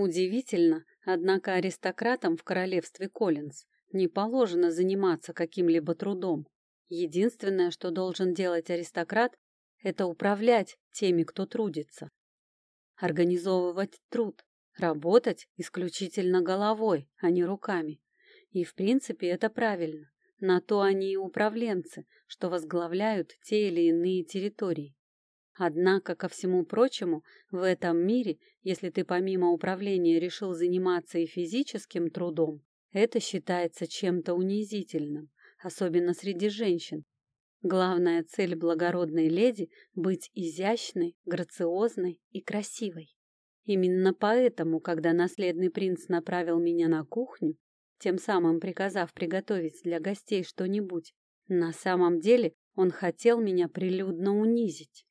Удивительно, однако аристократам в королевстве Коллинз не положено заниматься каким-либо трудом. Единственное, что должен делать аристократ, это управлять теми, кто трудится. Организовывать труд, работать исключительно головой, а не руками. И в принципе это правильно. На то они и управленцы, что возглавляют те или иные территории. Однако, ко всему прочему, в этом мире, если ты помимо управления решил заниматься и физическим трудом, это считается чем-то унизительным, особенно среди женщин. Главная цель благородной леди — быть изящной, грациозной и красивой. Именно поэтому, когда наследный принц направил меня на кухню, тем самым приказав приготовить для гостей что-нибудь, на самом деле он хотел меня прилюдно унизить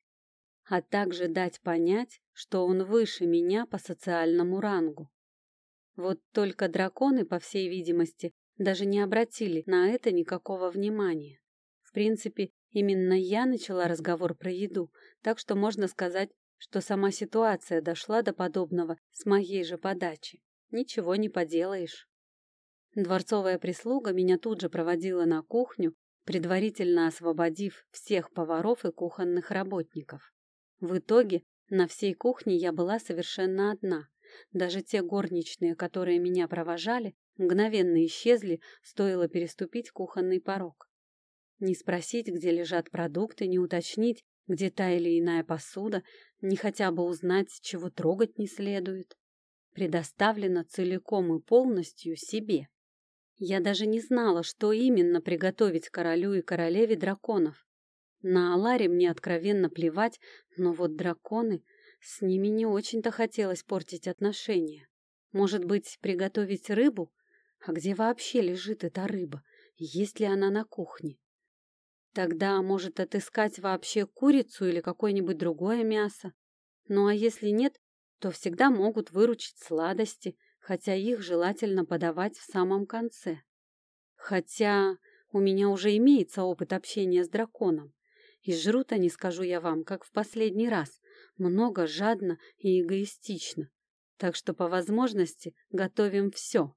а также дать понять, что он выше меня по социальному рангу. Вот только драконы, по всей видимости, даже не обратили на это никакого внимания. В принципе, именно я начала разговор про еду, так что можно сказать, что сама ситуация дошла до подобного с моей же подачи. Ничего не поделаешь. Дворцовая прислуга меня тут же проводила на кухню, предварительно освободив всех поваров и кухонных работников. В итоге на всей кухне я была совершенно одна. Даже те горничные, которые меня провожали, мгновенно исчезли, стоило переступить кухонный порог. Не спросить, где лежат продукты, не уточнить, где та или иная посуда, не хотя бы узнать, чего трогать не следует. Предоставлено целиком и полностью себе. Я даже не знала, что именно приготовить королю и королеве драконов. На Аларе мне откровенно плевать, но вот драконы, с ними не очень-то хотелось портить отношения. Может быть, приготовить рыбу? А где вообще лежит эта рыба? Есть ли она на кухне? Тогда, может, отыскать вообще курицу или какое-нибудь другое мясо? Ну а если нет, то всегда могут выручить сладости, хотя их желательно подавать в самом конце. Хотя у меня уже имеется опыт общения с драконом. И жрут они, скажу я вам, как в последний раз, много, жадно и эгоистично. Так что по возможности готовим все.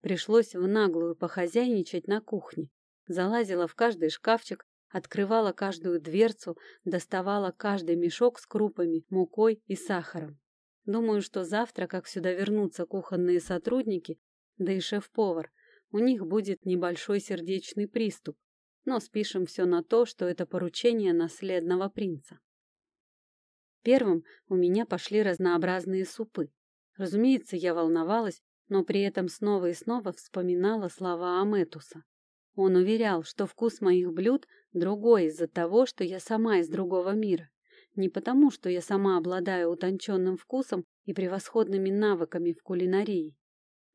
Пришлось в наглую похозяйничать на кухне. Залазила в каждый шкафчик, открывала каждую дверцу, доставала каждый мешок с крупами, мукой и сахаром. Думаю, что завтра, как сюда вернутся кухонные сотрудники, да и шеф-повар, у них будет небольшой сердечный приступ, но спишем все на то, что это поручение наследного принца. Первым у меня пошли разнообразные супы. Разумеется, я волновалась, но при этом снова и снова вспоминала слова Аметуса. Он уверял, что вкус моих блюд другой из-за того, что я сама из другого мира. Не потому, что я сама обладаю утонченным вкусом и превосходными навыками в кулинарии.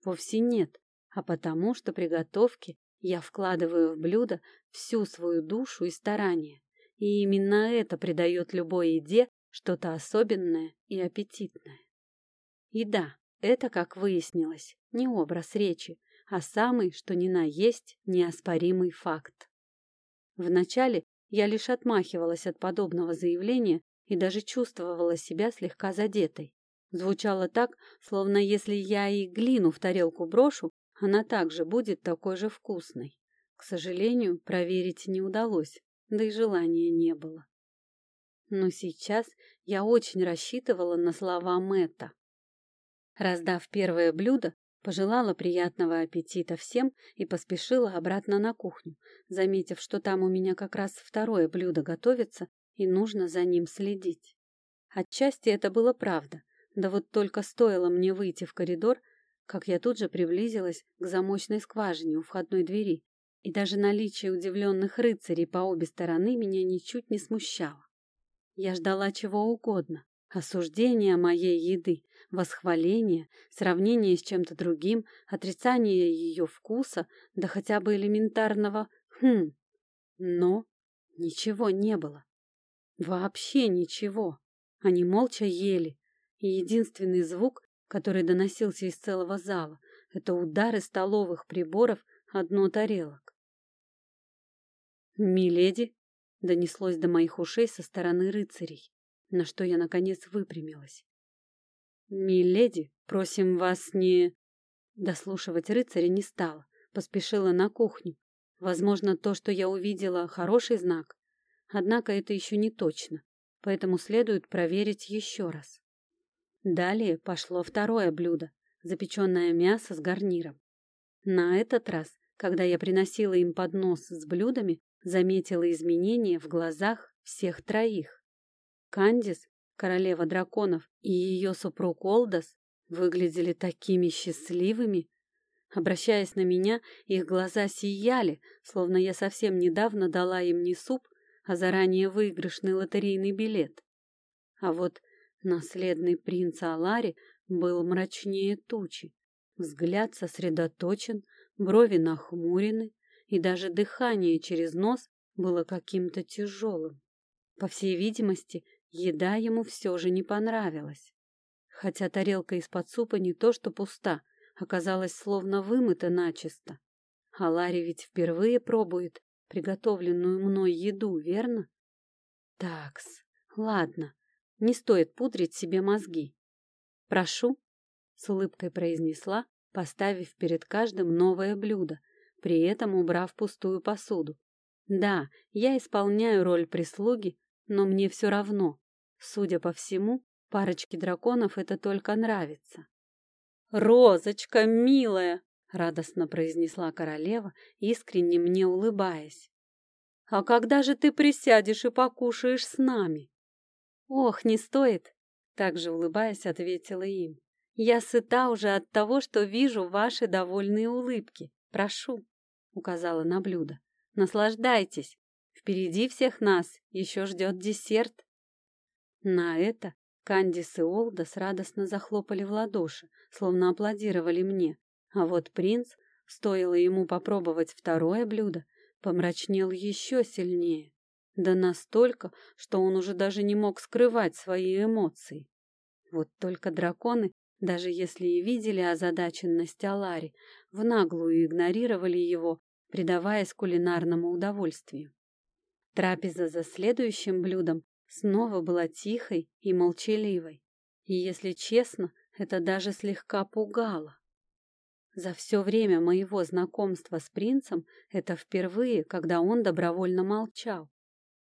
Вовсе нет, а потому, что при готовке я вкладываю в блюдо всю свою душу и старание, и именно это придает любой еде что-то особенное и аппетитное. И да, это, как выяснилось, не образ речи, а самый, что ни на есть, неоспоримый факт. Вначале я лишь отмахивалась от подобного заявления и даже чувствовала себя слегка задетой. Звучало так, словно если я и глину в тарелку брошу, она также будет такой же вкусной. К сожалению, проверить не удалось, да и желания не было. Но сейчас я очень рассчитывала на слова Мэтта. Раздав первое блюдо, пожелала приятного аппетита всем и поспешила обратно на кухню, заметив, что там у меня как раз второе блюдо готовится и нужно за ним следить. Отчасти это было правда, да вот только стоило мне выйти в коридор, как я тут же приблизилась к замочной скважине у входной двери, и даже наличие удивленных рыцарей по обе стороны меня ничуть не смущало. Я ждала чего угодно, осуждения моей еды, восхваления, сравнения с чем-то другим, отрицания ее вкуса, да хотя бы элементарного «хм». Но ничего не было. Вообще ничего. Они молча ели, и единственный звук, который доносился из целого зала. Это удары столовых приборов одно тарелок. «Миледи!» — донеслось до моих ушей со стороны рыцарей, на что я, наконец, выпрямилась. «Миледи, просим вас не...» Дослушивать рыцаря не стала, поспешила на кухню. Возможно, то, что я увидела, хороший знак. Однако это еще не точно, поэтому следует проверить еще раз. Далее пошло второе блюдо — запеченное мясо с гарниром. На этот раз, когда я приносила им поднос с блюдами, заметила изменения в глазах всех троих. Кандис, королева драконов, и ее супруг Олдос выглядели такими счастливыми. Обращаясь на меня, их глаза сияли, словно я совсем недавно дала им не суп, а заранее выигрышный лотерейный билет. А вот наследный принц Алари был мрачнее тучи. Взгляд сосредоточен, брови нахмурены, и даже дыхание через нос было каким-то тяжелым. По всей видимости, еда ему все же не понравилась. Хотя тарелка из-под супа не то что пуста, оказалась словно вымыта начисто. А Ларри ведь впервые пробует приготовленную мной еду, верно? Такс, ладно, не стоит пудрить себе мозги. Прошу, с улыбкой произнесла, поставив перед каждым новое блюдо, при этом убрав пустую посуду. Да, я исполняю роль прислуги, но мне все равно. Судя по всему, парочке драконов это только нравится. «Розочка, милая!» — радостно произнесла королева, искренне мне улыбаясь. «А когда же ты присядешь и покушаешь с нами?» «Ох, не стоит!» — также улыбаясь, ответила им. «Я сыта уже от того, что вижу ваши довольные улыбки. Прошу!» — указала на блюдо. «Наслаждайтесь! Впереди всех нас еще ждет десерт!» На это Кандис и Олдос радостно захлопали в ладоши, словно аплодировали мне, а вот принц, стоило ему попробовать второе блюдо, помрачнел еще сильнее. Да настолько, что он уже даже не мог скрывать свои эмоции. Вот только драконы, даже если и видели озадаченность Алари, в наглую игнорировали его, предаваясь кулинарному удовольствию. Трапеза за следующим блюдом снова была тихой и молчаливой. И, если честно, это даже слегка пугало. За все время моего знакомства с принцем это впервые, когда он добровольно молчал.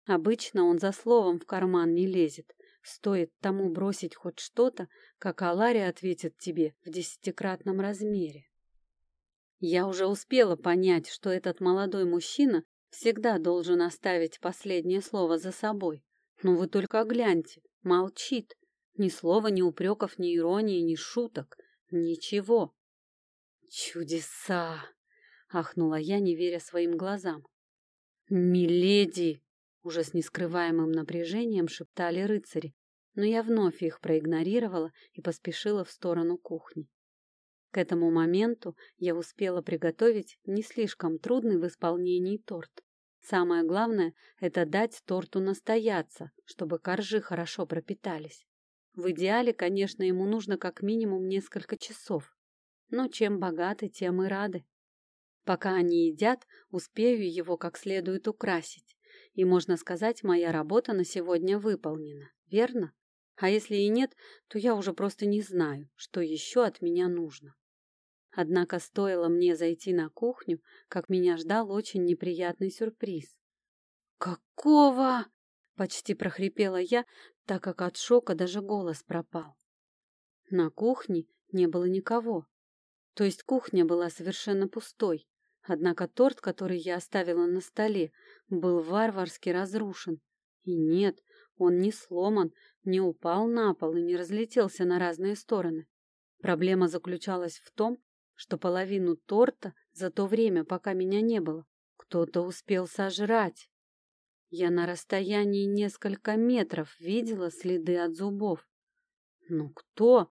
Обычно он за словом в карман не лезет. Стоит тому бросить хоть что-то, как Алари ответит тебе в десятикратном размере. Я уже успела понять, что этот молодой мужчина всегда должен оставить последнее слово за собой. Но вы только гляньте, молчит. Ни слова, ни упреков, ни иронии, ни шуток. Ничего. «Чудеса!» — ахнула я, не веря своим глазам. «Миледи!» — уже с нескрываемым напряжением шептали рыцари, но я вновь их проигнорировала и поспешила в сторону кухни. К этому моменту я успела приготовить не слишком трудный в исполнении торт. Самое главное — это дать торту настояться, чтобы коржи хорошо пропитались. В идеале, конечно, ему нужно как минимум несколько часов. Но чем богаты, тем и рады. Пока они едят, успею его как следует украсить. И, можно сказать, моя работа на сегодня выполнена, верно? А если и нет, то я уже просто не знаю, что еще от меня нужно. Однако стоило мне зайти на кухню, как меня ждал очень неприятный сюрприз. «Какого?» — почти прохрипела я, так как от шока даже голос пропал. На кухне не было никого. То есть кухня была совершенно пустой. Однако торт, который я оставила на столе, был варварски разрушен. И нет, он не сломан, не упал на пол и не разлетелся на разные стороны. Проблема заключалась в том, что половину торта за то время, пока меня не было, кто-то успел сожрать. Я на расстоянии несколько метров видела следы от зубов. Но кто?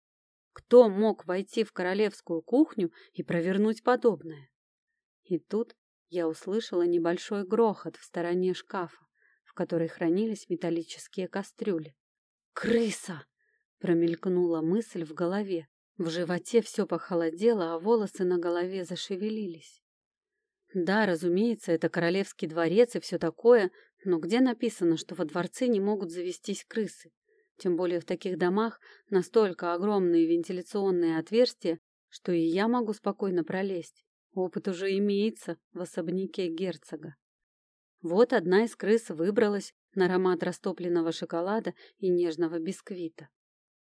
Кто мог войти в королевскую кухню и провернуть подобное? И тут я услышала небольшой грохот в стороне шкафа, в которой хранились металлические кастрюли. «Крыса!» — промелькнула мысль в голове, в животе все похолодело, а волосы на голове зашевелились. Да, разумеется, это королевский дворец и все такое, но где написано, что во дворце не могут завестись крысы? Тем более в таких домах настолько огромные вентиляционные отверстия, что и я могу спокойно пролезть. Опыт уже имеется в особняке герцога. Вот одна из крыс выбралась на аромат растопленного шоколада и нежного бисквита.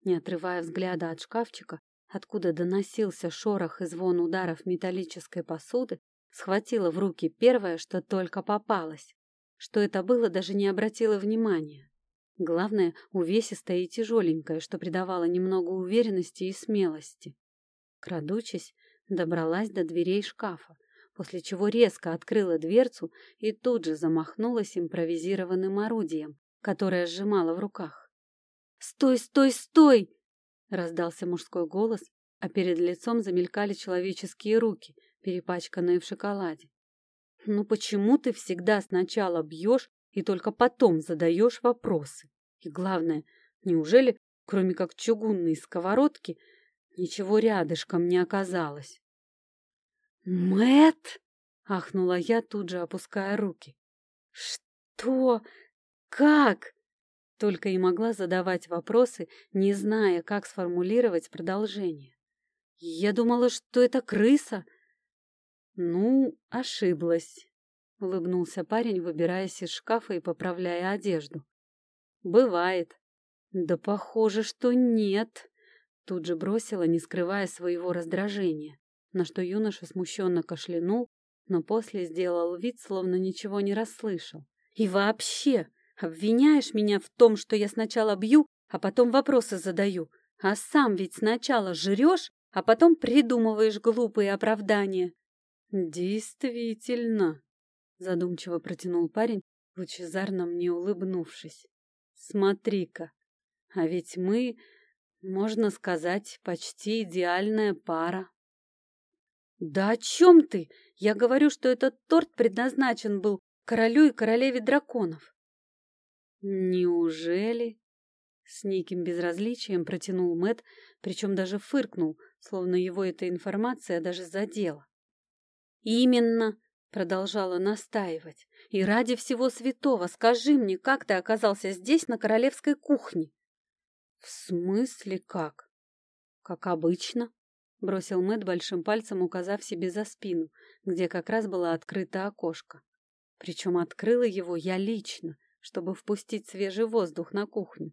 Не отрывая взгляда от шкафчика, откуда доносился шорох и звон ударов металлической посуды, схватила в руки первое, что только попалось. Что это было, даже не обратила внимания. Главное, увесистое и тяжеленькое, что придавало немного уверенности и смелости. Крадучись, добралась до дверей шкафа, после чего резко открыла дверцу и тут же замахнулась импровизированным орудием, которое сжимала в руках. «Стой, стой, стой!» — раздался мужской голос, а перед лицом замелькали человеческие руки, перепачканные в шоколаде. «Ну почему ты всегда сначала бьешь и только потом задаешь вопросы. И главное, неужели, кроме как чугунной сковородки, ничего рядышком не оказалось? Мэт! ахнула я, тут же опуская руки. «Что? Как?» Только и могла задавать вопросы, не зная, как сформулировать продолжение. «Я думала, что это крыса». «Ну, ошиблась», — улыбнулся парень, выбираясь из шкафа и поправляя одежду. «Бывает». «Да похоже, что нет», — тут же бросила, не скрывая своего раздражения, на что юноша смущенно кашлянул, но после сделал вид, словно ничего не расслышал. «И вообще, обвиняешь меня в том, что я сначала бью, а потом вопросы задаю, а сам ведь сначала жрешь, а потом придумываешь глупые оправдания». «Действительно», задумчиво протянул парень, лучезарно мне улыбнувшись. Смотри-ка, а ведь мы, можно сказать, почти идеальная пара. Да о чем ты? Я говорю, что этот торт предназначен был королю и королеве драконов. Неужели? С неким безразличием протянул Мэт, причем даже фыркнул, словно его эта информация даже задела. Именно, Продолжала настаивать. «И ради всего святого скажи мне, как ты оказался здесь, на королевской кухне?» «В смысле как?» «Как обычно», — бросил Мэт большим пальцем, указав себе за спину, где как раз было открыто окошко. Причем открыла его я лично, чтобы впустить свежий воздух на кухню.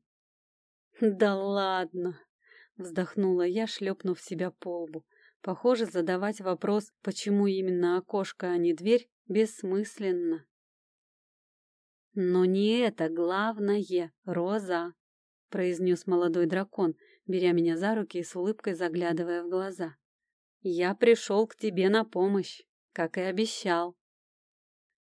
«Да ладно!» — вздохнула я, шлепнув себя по лбу. Похоже, задавать вопрос, почему именно окошко, а не дверь, бессмысленно. «Но не это главное, Роза!» — произнес молодой дракон, беря меня за руки и с улыбкой заглядывая в глаза. «Я пришел к тебе на помощь, как и обещал».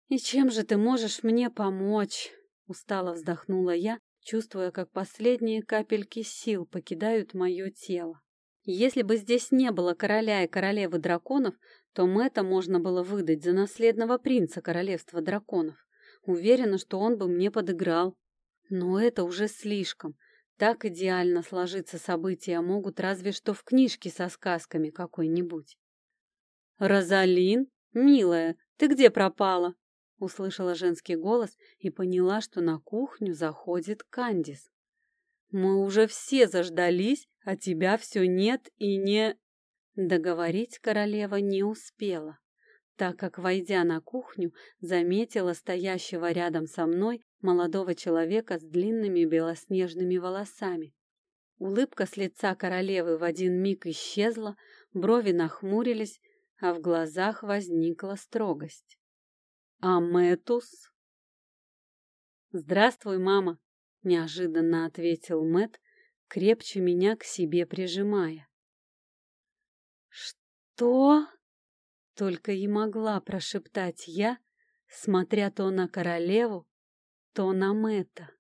«И чем же ты можешь мне помочь?» — устало вздохнула я, чувствуя, как последние капельки сил покидают мое тело. Если бы здесь не было короля и королевы драконов, то Мэтта можно было выдать за наследного принца королевства драконов. Уверена, что он бы мне подыграл. Но это уже слишком. Так идеально сложиться события могут разве что в книжке со сказками какой-нибудь. «Розалин, милая, ты где пропала?» Услышала женский голос и поняла, что на кухню заходит Кандис. «Мы уже все заждались, а тебя все нет и не...» Договорить королева не успела, так как, войдя на кухню, заметила стоящего рядом со мной молодого человека с длинными белоснежными волосами. Улыбка с лица королевы в один миг исчезла, брови нахмурились, а в глазах возникла строгость. «Аметус?» «Здравствуй, мама!» — неожиданно ответил Мэт, крепче меня к себе прижимая. «Что?» — только и могла прошептать я, смотря то на королеву, то на Мэтта.